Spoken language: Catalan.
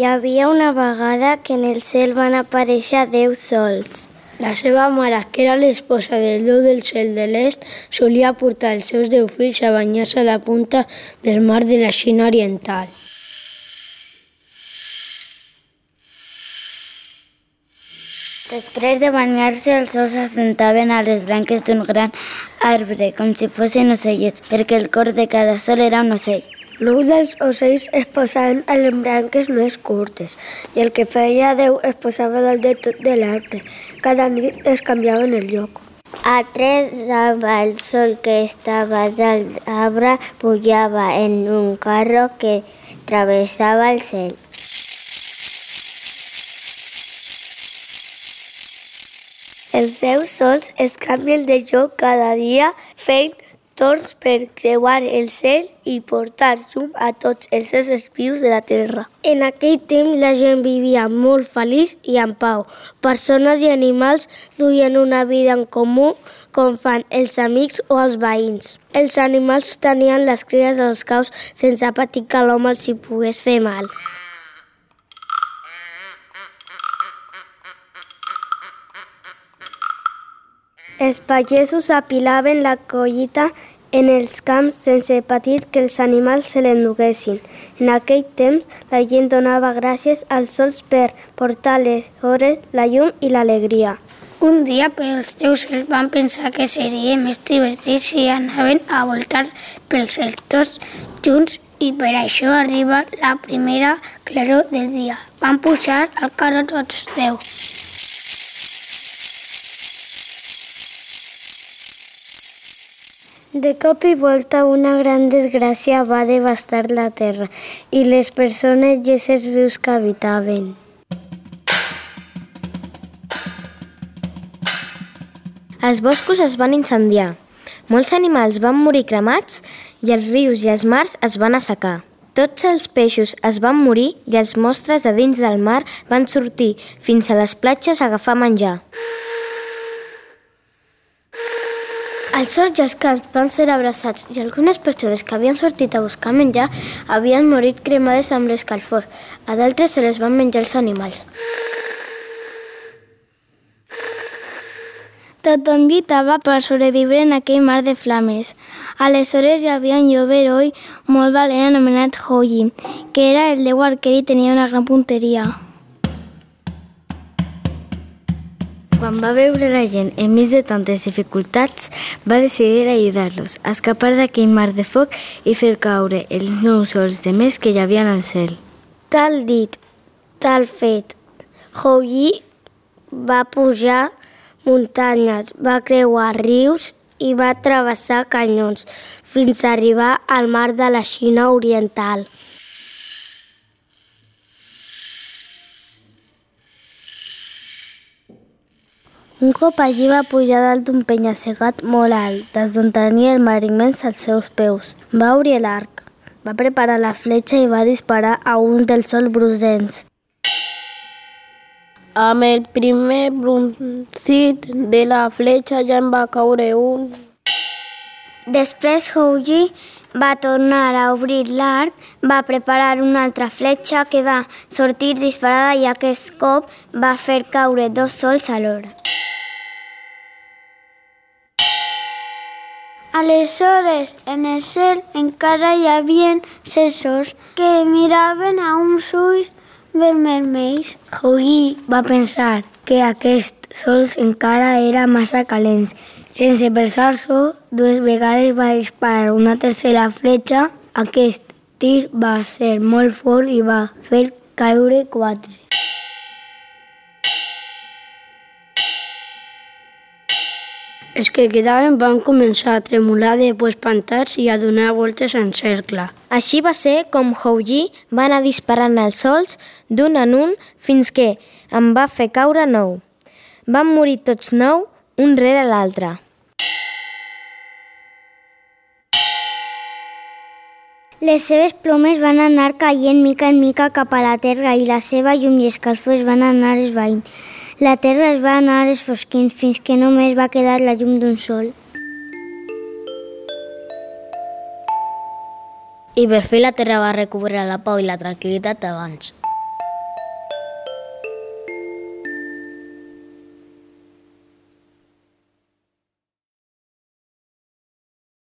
Hi havia una vegada que en el cel van aparèixer deu sols. La seva mare, que era l'esposa del déu del cel de l'est, solia portar els seus deu fills a banyar-se a la punta del mar de la Xina oriental. Després de banyar-se, els ous s'assentaven a les branques d'un gran arbre, com si fossin ocellets, perquè el cor de cada sol era un ocell. L'ou dels ocells es posaven a les branques més curtes i el que feia Déu es posava dalt de tot de l'arbre. Cada nit es canviaven el lloc. Altre dava el sol que estava dalt l'arbre, pujava en un carro que travessava el cel. Els deu sols es canvien de lloc cada dia fent torns per creuar el cel i portar llum a tots els éssers vius de la Terra. En aquell temps la gent vivia molt feliç i en pau. Persones i animals duien una vida en comú com fan els amics o els veïns. Els animals tenien les cries als caus sense patir que l'home els hi pogués fer mal. Els pagesos apilaven la collita en els camps sense patir que els animals se l'enduguessin. En aquell temps la gent donava gràcies als sols per portar les hores, la llum i l'alegria. Un dia per els teus cels van pensar que seria més divertit si anaven a voltar pels cels tots junts i per això arriba la primera claror del dia. Van pujar al carro tots deu. De cop i volta una gran desgràcia va devastar la terra i les persones i éssers vius que habitaven. Els boscos es van incendiar, molts animals van morir cremats i els rius i els mars es van assecar. Tots els peixos es van morir i els monstres de dins del mar van sortir fins a les platges a agafar menjar. Els sorts i els camps van ser abraçats i algunes persones que havien sortit a buscar menjar havien morit cremades amb l'escalfor. A d'altres se les van menjar els animals. Tothom lluitava per sobreviure en aquell mar de flames. Aleshores hi havia un jove heroi molt valent anomenat Houyi, que era el déu arquer i tenia una gran punteria. Quan va veure la gent enmig de tantes dificultats, va decidir ajudar-los escapar d'aquell mar de foc i fer caure els nou sols de més que hi havia al cel. Tal dit, tal fet. Houyi va pujar muntanyes, va creuar rius i va travessar canyons fins a arribar al mar de la Xina oriental. Un cop allí va pujar dalt d'un penya-segat molt alt, des d'on tenia el mar immens als seus peus. Va obrir l'arc, va preparar la fletxa i va disparar a un dels sols brusents. Amb el primer broncit de la fletxa ja en va caure un. Després Houyi va tornar a obrir l'arc, va preparar una altra fletxa que va sortir disparada i aquest cop va fer caure dos sols alhora. Aleshores, en el cel encara hi havia sensors que miraven a uns ulls vermells. Houyi va pensar que aquest sols encara era massa calents. Sense pensar-s'ho, dues vegades va disparar una tercera fletxa. Aquest tir va ser molt fort i va fer caure quatre. Els que quedaven van començar a tremolar de por espantats i a donar voltes en cercle. Així va ser com Houyi va anar disparant els sols d'un en un fins que en va fer caure nou. Van morir tots nou, un rere l'altre. Les seves plomes van anar caient mica en mica cap a la terra i la seva llum i escalfor es van anar esvaint. La terra es va anar esfosquint fins que només va quedar la llum d'un sol. I per fi la terra va recuperar la pau i la tranquil·litat d'abans.